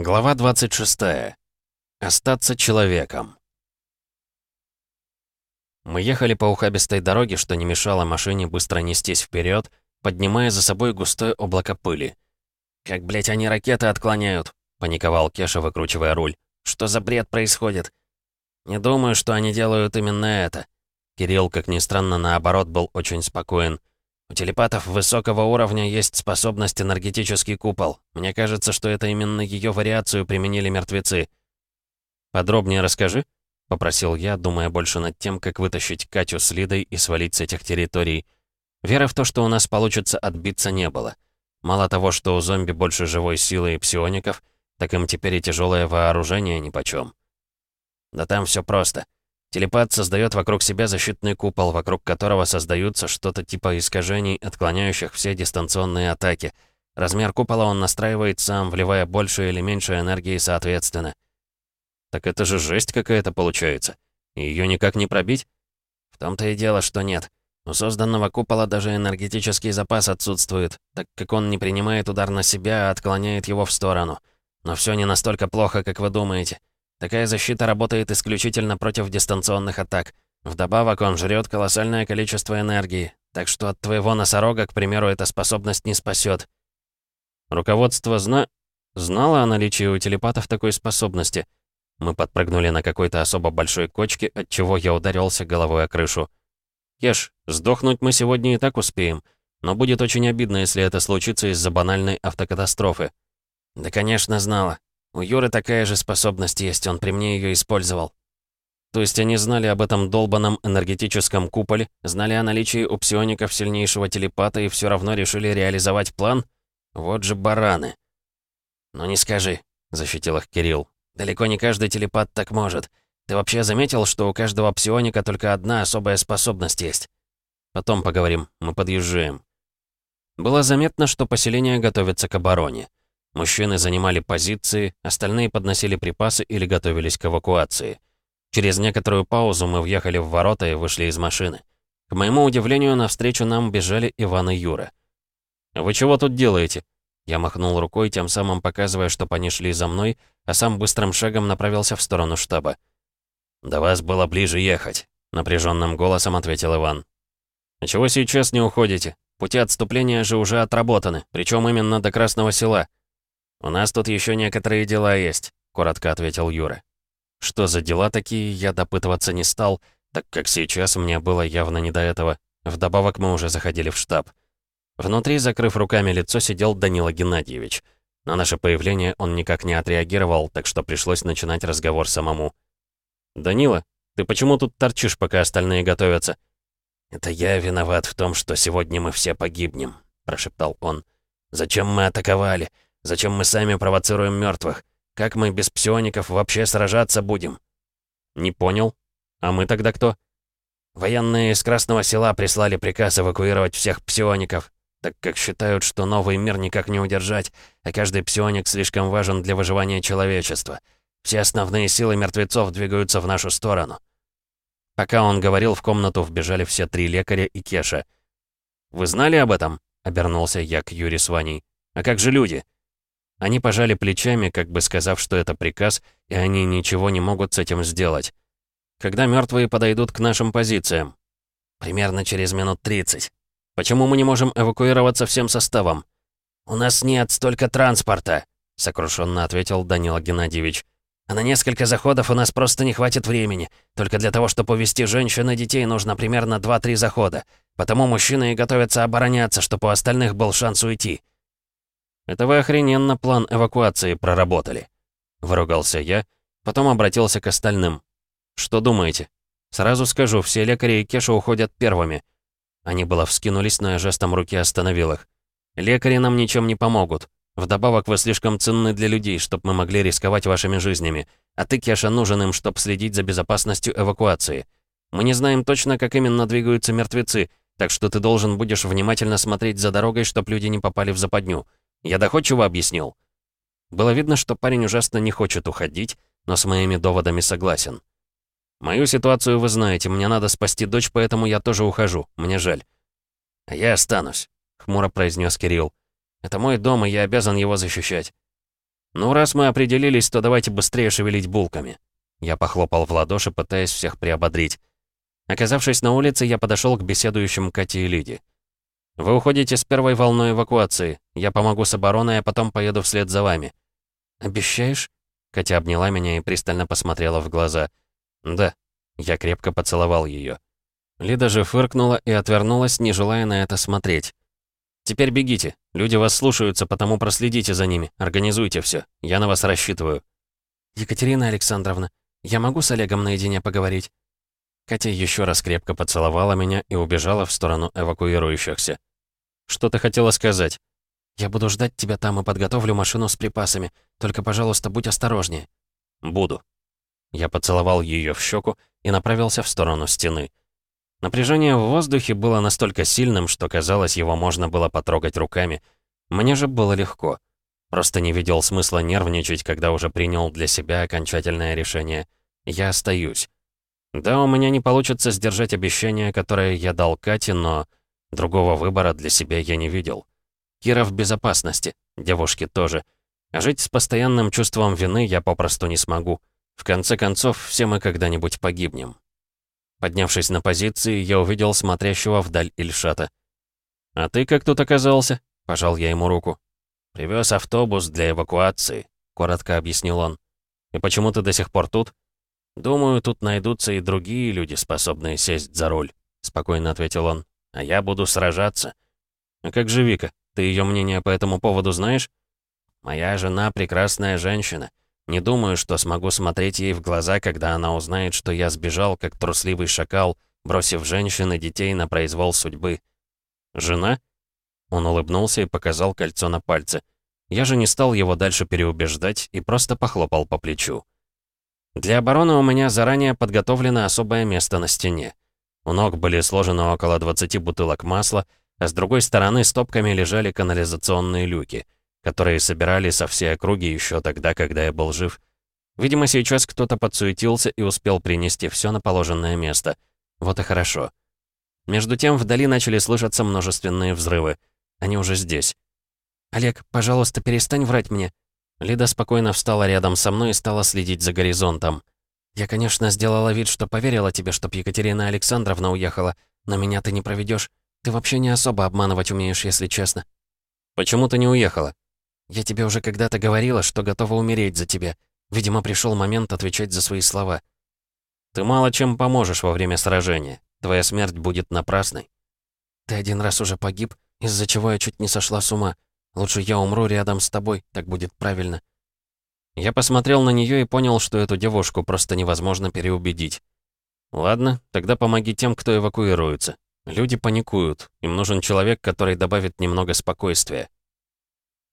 Глава 26. Остаться человеком. Мы ехали по ухабистой дороге, что не мешало машине быстро нестись вперед, поднимая за собой густое облако пыли. «Как, блять, они ракеты отклоняют?» — паниковал Кеша, выкручивая руль. «Что за бред происходит?» «Не думаю, что они делают именно это». Кирилл, как ни странно, наоборот, был очень спокоен. У телепатов высокого уровня есть способность энергетический купол. Мне кажется, что это именно ее вариацию применили мертвецы. «Подробнее расскажи», — попросил я, думая больше над тем, как вытащить Катю с Лидой и свалить с этих территорий. Веры в то, что у нас получится отбиться, не было. Мало того, что у зомби больше живой силы и псиоников, так им теперь и тяжелое вооружение нипочем. Да там все просто. Телепат создает вокруг себя защитный купол, вокруг которого создаются что-то типа искажений, отклоняющих все дистанционные атаки. Размер купола он настраивает сам, вливая больше или меньше энергии соответственно. Так это же жесть какая-то получается. Ее никак не пробить? В том-то и дело, что нет. У созданного купола даже энергетический запас отсутствует, так как он не принимает удар на себя, а отклоняет его в сторону. Но все не настолько плохо, как вы думаете. Такая защита работает исключительно против дистанционных атак. Вдобавок он жрет колоссальное количество энергии, так что от твоего носорога, к примеру, эта способность не спасет. Руководство зна... знало о наличии у телепатов такой способности. Мы подпрыгнули на какой-то особо большой кочке, от чего я ударился головой о крышу. Ешь, сдохнуть мы сегодня и так успеем, но будет очень обидно, если это случится из-за банальной автокатастрофы. Да, конечно, знала. У Юры такая же способность есть, он при мне ее использовал. То есть они знали об этом долбанном энергетическом куполе, знали о наличии у псиоников сильнейшего телепата и все равно решили реализовать план? Вот же бараны. «Ну не скажи», — защитил их Кирилл. «Далеко не каждый телепат так может. Ты вообще заметил, что у каждого псионика только одна особая способность есть?» «Потом поговорим, мы подъезжаем». Было заметно, что поселение готовится к обороне. Мужчины занимали позиции, остальные подносили припасы или готовились к эвакуации. Через некоторую паузу мы въехали в ворота и вышли из машины. К моему удивлению, навстречу нам бежали Иван и Юра. «Вы чего тут делаете?» Я махнул рукой, тем самым показывая, что они шли за мной, а сам быстрым шагом направился в сторону штаба. «До вас было ближе ехать», — напряженным голосом ответил Иван. «А чего сейчас не уходите? Пути отступления же уже отработаны, причем именно до Красного Села. «У нас тут еще некоторые дела есть», — коротко ответил Юра. Что за дела такие, я допытываться не стал, так как сейчас мне было явно не до этого. Вдобавок мы уже заходили в штаб. Внутри, закрыв руками лицо, сидел Данила Геннадьевич. На наше появление он никак не отреагировал, так что пришлось начинать разговор самому. «Данила, ты почему тут торчишь, пока остальные готовятся?» «Это я виноват в том, что сегодня мы все погибнем», — прошептал он. «Зачем мы атаковали? Зачем мы сами провоцируем мертвых? Как мы без псиоников вообще сражаться будем?» «Не понял. А мы тогда кто?» Военные из Красного Села прислали приказ эвакуировать всех псиоников, так как считают, что новый мир никак не удержать, а каждый псионик слишком важен для выживания человечества. Все основные силы мертвецов двигаются в нашу сторону. Пока он говорил, в комнату вбежали все три лекаря и Кеша. «Вы знали об этом?» — обернулся я к Юре с Ваней. «А как же люди?» Они пожали плечами, как бы сказав, что это приказ, и они ничего не могут с этим сделать. Когда мертвые подойдут к нашим позициям? Примерно через минут 30. Почему мы не можем эвакуироваться всем составом? У нас нет столько транспорта, сокрушенно ответил Данила Геннадьевич. А на несколько заходов у нас просто не хватит времени. Только для того, чтобы увести женщин и детей, нужно примерно 2-3 захода. Потому мужчины и готовятся обороняться, чтобы у остальных был шанс уйти. «Это вы охрененно план эвакуации проработали», — выругался я, потом обратился к остальным. «Что думаете?» «Сразу скажу, все лекари и Кеша уходят первыми». Они было вскинулись, но я жестом руки остановил их. «Лекари нам ничем не помогут. Вдобавок вы слишком ценны для людей, чтобы мы могли рисковать вашими жизнями. А ты, Кеша, нужен им, чтобы следить за безопасностью эвакуации. Мы не знаем точно, как именно двигаются мертвецы, так что ты должен будешь внимательно смотреть за дорогой, чтобы люди не попали в западню. Я доходчиво объяснил. Было видно, что парень ужасно не хочет уходить, но с моими доводами согласен. «Мою ситуацию вы знаете, мне надо спасти дочь, поэтому я тоже ухожу, мне жаль». «А я останусь», — хмуро произнес Кирилл. «Это мой дом, и я обязан его защищать». «Ну, раз мы определились, то давайте быстрее шевелить булками». Я похлопал в ладоши, пытаясь всех приободрить. Оказавшись на улице, я подошел к беседующим Кате и Лиде. «Вы уходите с первой волной эвакуации. Я помогу с обороной, а потом поеду вслед за вами». «Обещаешь?» Катя обняла меня и пристально посмотрела в глаза. «Да». Я крепко поцеловал ее. Лида же фыркнула и отвернулась, не желая на это смотреть. «Теперь бегите. Люди вас слушаются, потому проследите за ними. Организуйте все. Я на вас рассчитываю». «Екатерина Александровна, я могу с Олегом наедине поговорить?» Катя еще раз крепко поцеловала меня и убежала в сторону эвакуирующихся. «Что ты хотела сказать?» «Я буду ждать тебя там и подготовлю машину с припасами. Только, пожалуйста, будь осторожнее». «Буду». Я поцеловал ее в щеку и направился в сторону стены. Напряжение в воздухе было настолько сильным, что казалось, его можно было потрогать руками. Мне же было легко. Просто не видел смысла нервничать, когда уже принял для себя окончательное решение. Я остаюсь. Да, у меня не получится сдержать обещание, которое я дал Кате, но другого выбора для себя я не видел. Кира в безопасности, девушки тоже. А жить с постоянным чувством вины я попросту не смогу. В конце концов, все мы когда-нибудь погибнем. Поднявшись на позиции, я увидел смотрящего вдаль Ильшата. «А ты как тут оказался?» — пожал я ему руку. «Привез автобус для эвакуации», — коротко объяснил он. «И почему ты до сих пор тут?» «Думаю, тут найдутся и другие люди, способные сесть за руль», — спокойно ответил он. «А я буду сражаться». «А как же Вика? Ты ее мнение по этому поводу знаешь?» «Моя жена — прекрасная женщина. Не думаю, что смогу смотреть ей в глаза, когда она узнает, что я сбежал, как трусливый шакал, бросив женщин и детей на произвол судьбы». «Жена?» Он улыбнулся и показал кольцо на пальце. Я же не стал его дальше переубеждать и просто похлопал по плечу. Для обороны у меня заранее подготовлено особое место на стене. У ног были сложены около 20 бутылок масла, а с другой стороны стопками лежали канализационные люки, которые собирали со всей округи еще тогда, когда я был жив. Видимо, сейчас кто-то подсуетился и успел принести все на положенное место. Вот и хорошо. Между тем вдали начали слышаться множественные взрывы. Они уже здесь. «Олег, пожалуйста, перестань врать мне», Лида спокойно встала рядом со мной и стала следить за горизонтом. «Я, конечно, сделала вид, что поверила тебе, чтоб Екатерина Александровна уехала, но меня ты не проведешь. Ты вообще не особо обманывать умеешь, если честно». «Почему ты не уехала?» «Я тебе уже когда-то говорила, что готова умереть за тебя. Видимо, пришел момент отвечать за свои слова». «Ты мало чем поможешь во время сражения. Твоя смерть будет напрасной». «Ты один раз уже погиб, из-за чего я чуть не сошла с ума. Лучше я умру рядом с тобой, так будет правильно». Я посмотрел на нее и понял, что эту девушку просто невозможно переубедить. «Ладно, тогда помоги тем, кто эвакуируется. Люди паникуют, им нужен человек, который добавит немного спокойствия».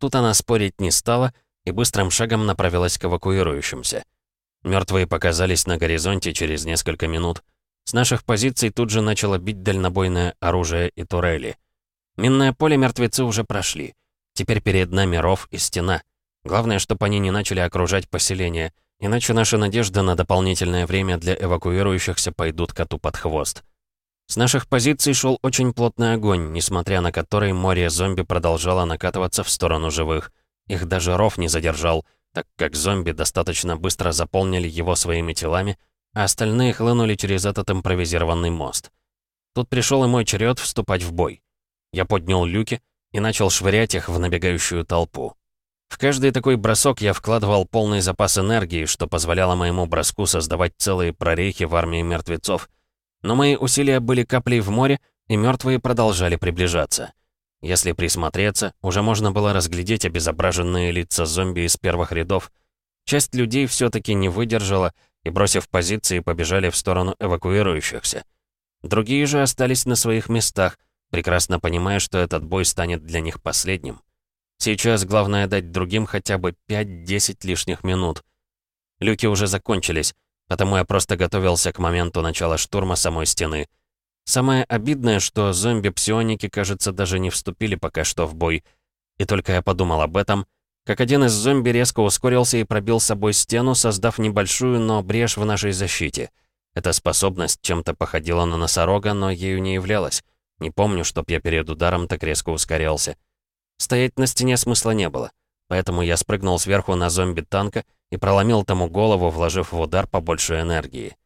Тут она спорить не стала и быстрым шагом направилась к эвакуирующимся. Мертвые показались на горизонте через несколько минут. С наших позиций тут же начало бить дальнобойное оружие и турели. Минное поле мертвецы уже прошли. Теперь перед нами ров и стена. Главное, чтобы они не начали окружать поселение, иначе наши надежды на дополнительное время для эвакуирующихся пойдут коту под хвост. С наших позиций шел очень плотный огонь, несмотря на который море зомби продолжало накатываться в сторону живых. Их даже ров не задержал, так как зомби достаточно быстро заполнили его своими телами, а остальные хлынули через этот импровизированный мост. Тут пришел и мой черед вступать в бой. Я поднял люки, и начал швырять их в набегающую толпу. В каждый такой бросок я вкладывал полный запас энергии, что позволяло моему броску создавать целые прорехи в армии мертвецов. Но мои усилия были каплей в море, и мертвые продолжали приближаться. Если присмотреться, уже можно было разглядеть обезображенные лица зомби из первых рядов. Часть людей все таки не выдержала и, бросив позиции, побежали в сторону эвакуирующихся. Другие же остались на своих местах, прекрасно понимая, что этот бой станет для них последним. Сейчас главное дать другим хотя бы 5-10 лишних минут. Люки уже закончились, потому я просто готовился к моменту начала штурма самой стены. Самое обидное, что зомби-псионики, кажется, даже не вступили пока что в бой. И только я подумал об этом, как один из зомби резко ускорился и пробил собой стену, создав небольшую, но брешь в нашей защите. Эта способность чем-то походила на носорога, но ею не являлась. Не помню, чтоб я перед ударом так резко ускорялся. Стоять на стене смысла не было. поэтому я спрыгнул сверху на зомби-танка и проломил тому голову, вложив в удар побольше энергии.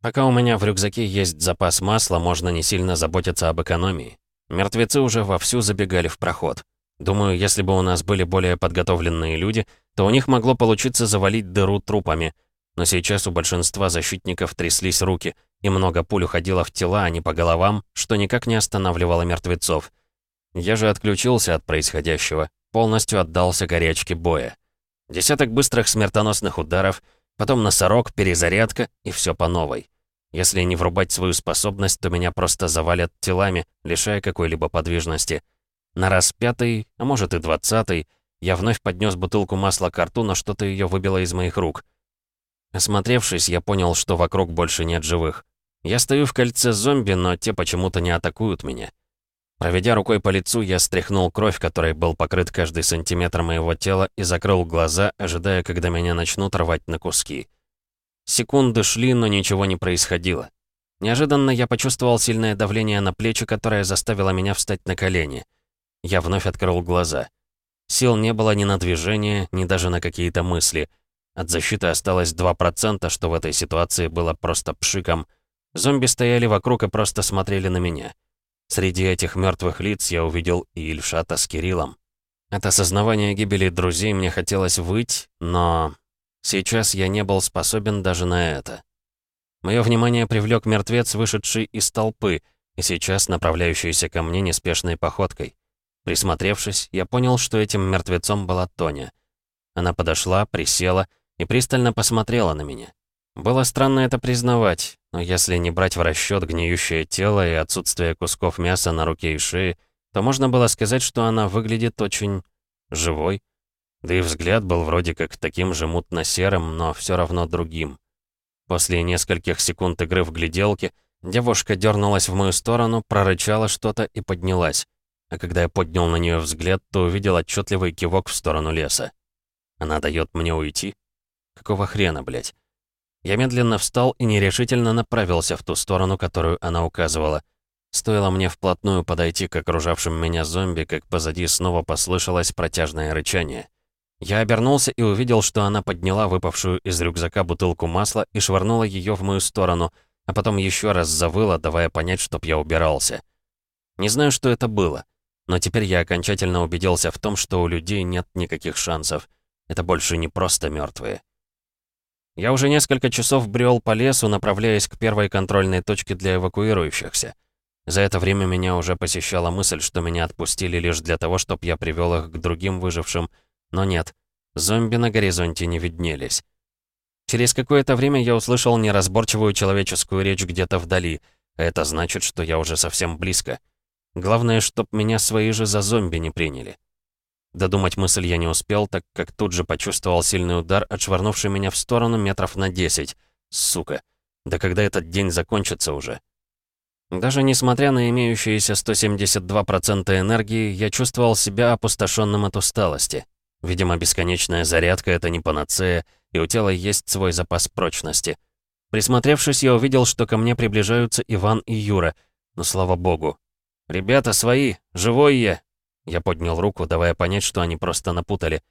Пока у меня в рюкзаке есть запас масла, можно не сильно заботиться об экономии. Мертвецы уже вовсю забегали в проход. Думаю, если бы у нас были более подготовленные люди, то у них могло получиться завалить дыру трупами. Но сейчас у большинства защитников тряслись руки, и много пуль уходило в тела, а не по головам, что никак не останавливало мертвецов. Я же отключился от происходящего, полностью отдался горячке боя. Десяток быстрых смертоносных ударов, потом носорог, перезарядка и все по новой. Если не врубать свою способность, то меня просто завалят телами, лишая какой-либо подвижности. На раз пятый, а может и двадцатый, я вновь поднес бутылку масла к рту, но что-то ее выбило из моих рук. Осмотревшись, я понял, что вокруг больше нет живых. Я стою в кольце зомби, но те почему-то не атакуют меня. Проведя рукой по лицу, я стряхнул кровь, которой был покрыт каждый сантиметр моего тела, и закрыл глаза, ожидая, когда меня начнут рвать на куски. Секунды шли, но ничего не происходило. Неожиданно я почувствовал сильное давление на плечи, которое заставило меня встать на колени. Я вновь открыл глаза. Сил не было ни на движение, ни даже на какие-то мысли. От защиты осталось 2%, что в этой ситуации было просто пшиком. Зомби стояли вокруг и просто смотрели на меня. Среди этих мертвых лиц я увидел и Ильшата с Кириллом. От осознавания гибели друзей мне хотелось выть, но... Сейчас я не был способен даже на это. Мое внимание привлек мертвец, вышедший из толпы, и сейчас направляющийся ко мне неспешной походкой. Присмотревшись, я понял, что этим мертвецом была Тоня. Она подошла, присела и пристально посмотрела на меня. Было странно это признавать, но если не брать в расчет гниющее тело и отсутствие кусков мяса на руке и шее, то можно было сказать, что она выглядит очень живой. Да и взгляд был вроде как таким же мутно-серым, но все равно другим. После нескольких секунд игры в гляделки, девушка дернулась в мою сторону, прорычала что-то и поднялась. А когда я поднял на нее взгляд, то увидел отчетливый кивок в сторону леса. Она дает мне уйти? Какого хрена, блядь? Я медленно встал и нерешительно направился в ту сторону, которую она указывала. Стоило мне вплотную подойти к окружавшим меня зомби, как позади снова послышалось протяжное рычание. Я обернулся и увидел, что она подняла выпавшую из рюкзака бутылку масла и швырнула ее в мою сторону, а потом еще раз завыла, давая понять, чтоб я убирался. Не знаю, что это было, но теперь я окончательно убедился в том, что у людей нет никаких шансов. Это больше не просто мертвые. Я уже несколько часов брел по лесу, направляясь к первой контрольной точке для эвакуирующихся. За это время меня уже посещала мысль, что меня отпустили лишь для того, чтобы я привел их к другим выжившим, но нет, зомби на горизонте не виднелись. Через какое-то время я услышал неразборчивую человеческую речь где-то вдали, это значит, что я уже совсем близко. Главное, чтоб меня свои же за зомби не приняли. Додумать мысль я не успел, так как тут же почувствовал сильный удар, отшвырнувший меня в сторону метров на 10. Сука. Да когда этот день закончится уже? Даже несмотря на имеющиеся 172% энергии, я чувствовал себя опустошенным от усталости. Видимо, бесконечная зарядка — это не панацея, и у тела есть свой запас прочности. Присмотревшись, я увидел, что ко мне приближаются Иван и Юра, но слава богу. «Ребята свои, живой я, я поднял руку, давая понять, что они просто напутали.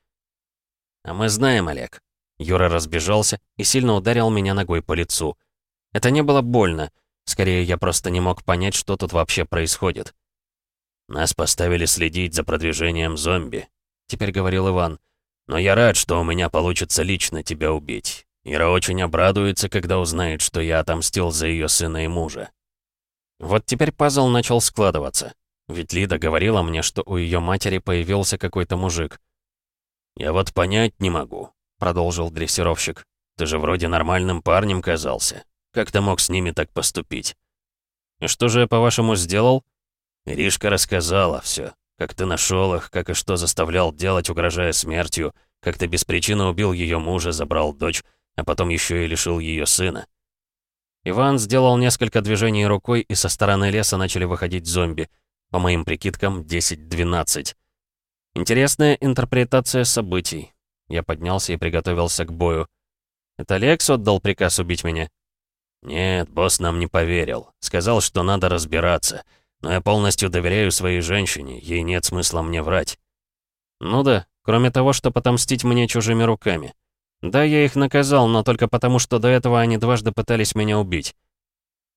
«А мы знаем, Олег». Юра разбежался и сильно ударил меня ногой по лицу. Это не было больно. Скорее, я просто не мог понять, что тут вообще происходит. «Нас поставили следить за продвижением зомби», — теперь говорил Иван. «Но я рад, что у меня получится лично тебя убить. Ира очень обрадуется, когда узнает, что я отомстил за ее сына и мужа». Вот теперь пазл начал складываться. Ведь Лида говорила мне, что у ее матери появился какой-то мужик. «Я вот понять не могу», — продолжил дрессировщик. «Ты же вроде нормальным парнем казался. Как ты мог с ними так поступить?» «И что же я, по-вашему, сделал?» Иришка рассказала все, как ты нашел их, как и что заставлял делать, угрожая смертью, как ты без причины убил ее мужа, забрал дочь, а потом еще и лишил ее сына. Иван сделал несколько движений рукой, и со стороны леса начали выходить зомби — по моим прикидкам, 10-12. Интересная интерпретация событий. Я поднялся и приготовился к бою. Это Лекс отдал приказ убить меня? Нет, босс нам не поверил. Сказал, что надо разбираться. Но я полностью доверяю своей женщине, ей нет смысла мне врать. Ну да, кроме того, что отомстить мне чужими руками. Да, я их наказал, но только потому, что до этого они дважды пытались меня убить.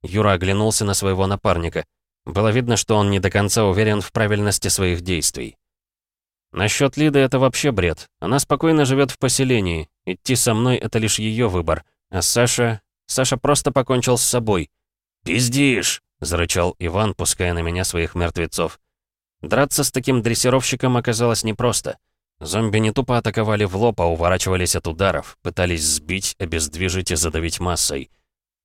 Юра оглянулся на своего напарника. Было видно, что он не до конца уверен в правильности своих действий. Насчет Лиды это вообще бред. Она спокойно живет в поселении. Идти со мной — это лишь ее выбор. А Саша... Саша просто покончил с собой. «Пиздишь!» — зарычал Иван, пуская на меня своих мертвецов. Драться с таким дрессировщиком оказалось непросто. Зомби не тупо атаковали в лоб, а уворачивались от ударов, пытались сбить, обездвижить и задавить массой.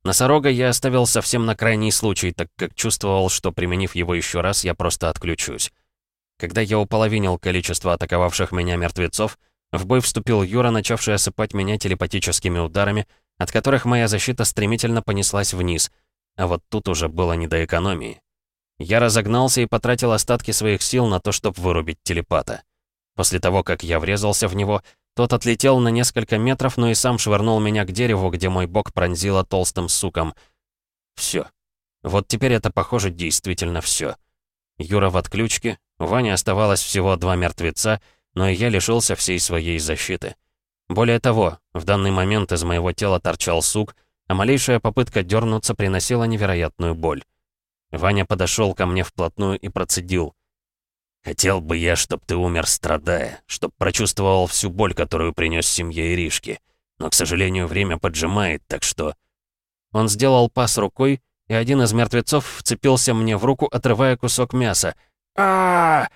Носорога я оставил совсем на крайний случай, так как чувствовал, что, применив его еще раз, я просто отключусь. Когда я уполовинил количество атаковавших меня мертвецов, в бой вступил Юра, начавший осыпать меня телепатическими ударами, от которых моя защита стремительно понеслась вниз, а вот тут уже было не до экономии. Я разогнался и потратил остатки своих сил на то, чтобы вырубить телепата. После того, как я врезался в него, тот отлетел на несколько метров, но и сам швырнул меня к дереву, где мой бок пронзило толстым суком. Все. Вот теперь это, похоже, действительно все. Юра в отключке, у оставалось всего два мертвеца, но и я лишился всей своей защиты. Более того, в данный момент из моего тела торчал сук, а малейшая попытка дернуться приносила невероятную боль. Ваня подошел ко мне вплотную и процедил. «Хотел бы я, чтоб ты умер, страдая, чтоб прочувствовал всю боль, которую принес семье Иришки. Но, к сожалению, время поджимает, так что...» Он сделал пас рукой, и один из мертвецов вцепился мне в руку, отрывая кусок мяса. а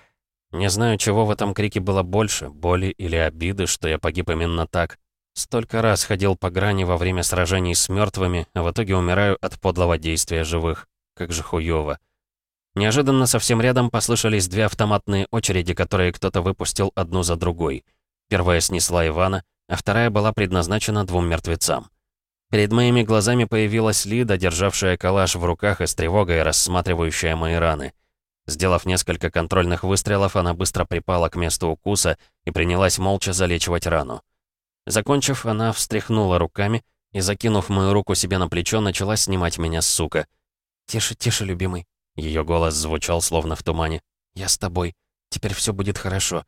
Не знаю, чего в этом крике было больше, боли или обиды, что я погиб именно так. Столько раз ходил по грани во время сражений с мертвыми, а в итоге умираю от подлого действия живых. Как же хуёво. Неожиданно совсем рядом послышались две автоматные очереди, которые кто-то выпустил одну за другой. Первая снесла Ивана, а вторая была предназначена двум мертвецам. Перед моими глазами появилась Лида, державшая калаш в руках и с тревогой рассматривающая мои раны. Сделав несколько контрольных выстрелов, она быстро припала к месту укуса и принялась молча залечивать рану. Закончив, она встряхнула руками и, закинув мою руку себе на плечо, начала снимать меня с сука — «Тише, тише, любимый». Ее голос звучал словно в тумане. «Я с тобой. Теперь все будет хорошо».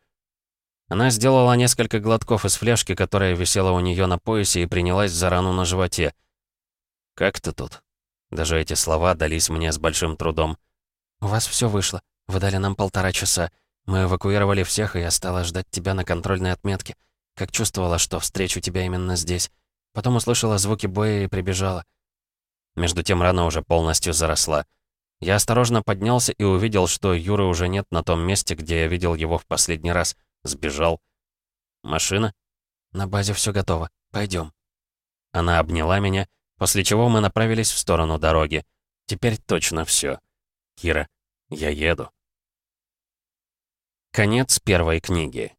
Она сделала несколько глотков из фляжки, которая висела у нее на поясе, и принялась за рану на животе. «Как ты тут?» Даже эти слова дались мне с большим трудом. «У вас все вышло. Вы дали нам полтора часа. Мы эвакуировали всех, и я стала ждать тебя на контрольной отметке. Как чувствовала, что встречу тебя именно здесь. Потом услышала звуки боя и прибежала. Между тем рана уже полностью заросла. Я осторожно поднялся и увидел, что Юры уже нет на том месте, где я видел его в последний раз. Сбежал. «Машина?» «На базе все готово. Пойдем. Она обняла меня, после чего мы направились в сторону дороги. Теперь точно все. Кира, я еду. Конец первой книги.